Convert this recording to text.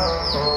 Música